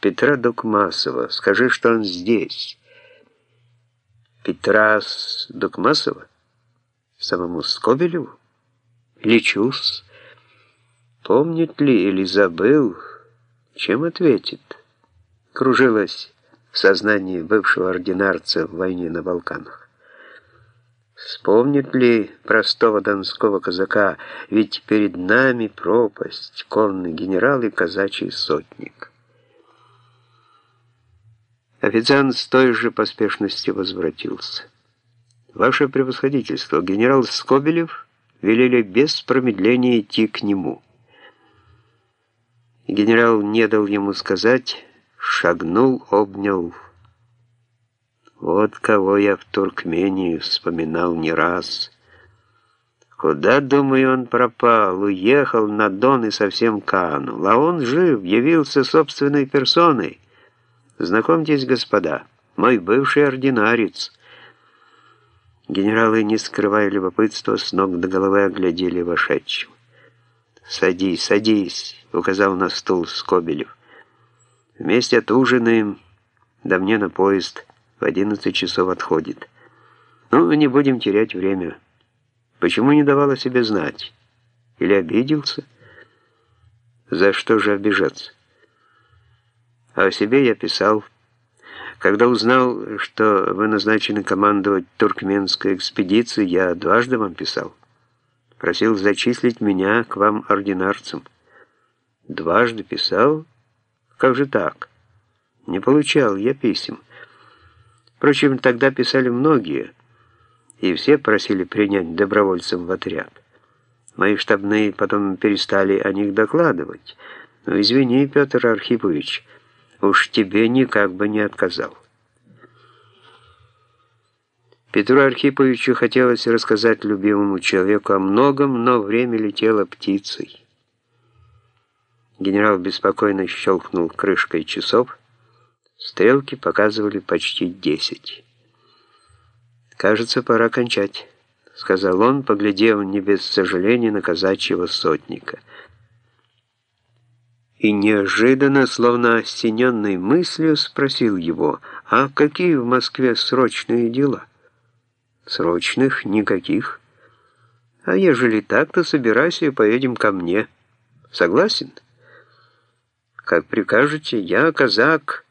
Петра Докмасова. Скажи, что он здесь». «Петрас Докмасова? Самому Скобелеву?» «Лечусь. Помнит ли или забыл? Чем ответит?» Кружилась в сознании бывшего ординарца в войне на Балканах. Вспомнит ли простого донского казака, ведь перед нами пропасть, конный генерал и казачий сотник. Официант с той же поспешностью возвратился. «Ваше превосходительство, генерал Скобелев велели без промедления идти к нему». Генерал не дал ему сказать, шагнул, обнял вот кого я в Туркмении вспоминал не раз. Куда, думаю, он пропал, уехал на Дон и совсем канул. А он жив, явился собственной персоной. Знакомьтесь, господа, мой бывший ординарец. Генералы, не скрывая любопытства, с ног до головы оглядели вошедшего. «Садись, садись», — указал на стул Скобелев. «Вместе отужинаем, да мне на поезд». В 11 часов отходит. Ну, не будем терять время. Почему не давала себе знать? Или обиделся? За что же обижаться? А о себе я писал. Когда узнал, что вы назначены командовать туркменской экспедицией, я дважды вам писал. Просил зачислить меня к вам ординарцем. Дважды писал? Как же так? Не получал я писем. Впрочем, тогда писали многие, и все просили принять добровольцев в отряд. Мои штабные потом перестали о них докладывать. Но извини, Петр Архипович, уж тебе никак бы не отказал. Петру Архиповичу хотелось рассказать любимому человеку о многом, но время летело птицей. Генерал беспокойно щелкнул крышкой часов, Стрелки показывали почти десять. «Кажется, пора кончать», — сказал он, поглядев не без сожаления на казачьего сотника. И неожиданно, словно осененной мыслью, спросил его, «А какие в Москве срочные дела?» «Срочных никаких. А ежели так, то собирайся и поедем ко мне. Согласен?» «Как прикажете, я казак».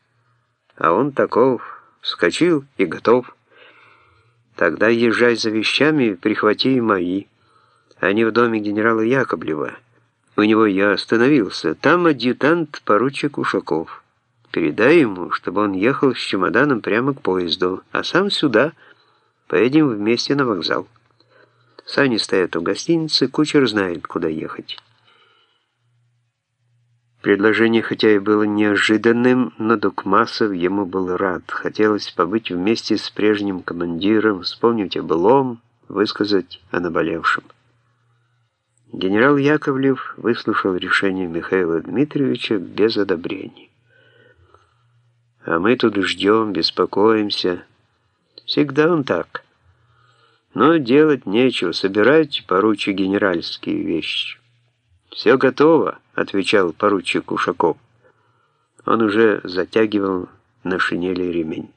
А он таков, вскочил и готов. Тогда езжай за вещами, прихвати и мои. Они в доме генерала Яковлева. У него я остановился. Там адъютант поручик Ушаков. Передай ему, чтобы он ехал с чемоданом прямо к поезду, а сам сюда. Поедем вместе на вокзал. Сани стоят у гостиницы, кучер знает, куда ехать. Предложение, хотя и было неожиданным, но Дукмасов ему был рад. Хотелось побыть вместе с прежним командиром, вспомнить о былом, высказать о наболевшем. Генерал Яковлев выслушал решение Михаила Дмитриевича без одобрения. А мы тут ждем, беспокоимся. Всегда он так. Но делать нечего, собирать поручи генеральские вещи. «Все готово», — отвечал поручик Ушаков. Он уже затягивал на шинели ремень.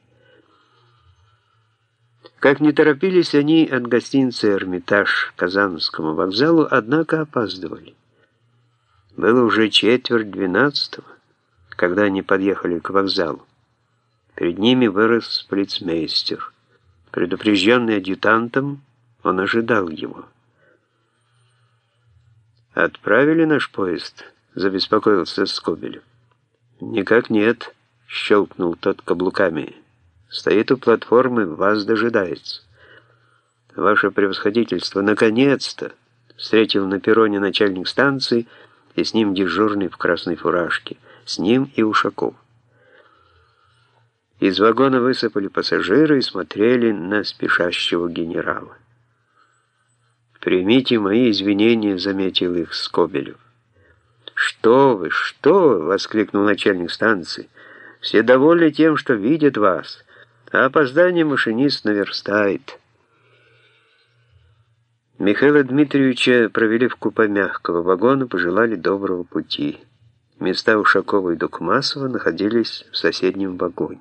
Как не торопились они от гостиницы «Эрмитаж» к Казанскому вокзалу, однако опаздывали. Было уже четверть двенадцатого, когда они подъехали к вокзалу. Перед ними вырос полицмейстер. Предупрежденный адъютантом, он ожидал его. «Отправили наш поезд?» — забеспокоился Скобелев. «Никак нет», — щелкнул тот каблуками. «Стоит у платформы, вас дожидается». «Ваше превосходительство, наконец-то!» Встретил на перроне начальник станции и с ним дежурный в красной фуражке. С ним и Ушаков. Из вагона высыпали пассажиры и смотрели на спешащего генерала. «Примите мои извинения», — заметил их Скобелев. «Что вы, что вы!» — воскликнул начальник станции. «Все довольны тем, что видят вас, а опоздание машинист наверстает». Михаила Дмитриевича провели в купе мягкого вагона, пожелали доброго пути. Места Ушакова и Дукмасова находились в соседнем вагоне.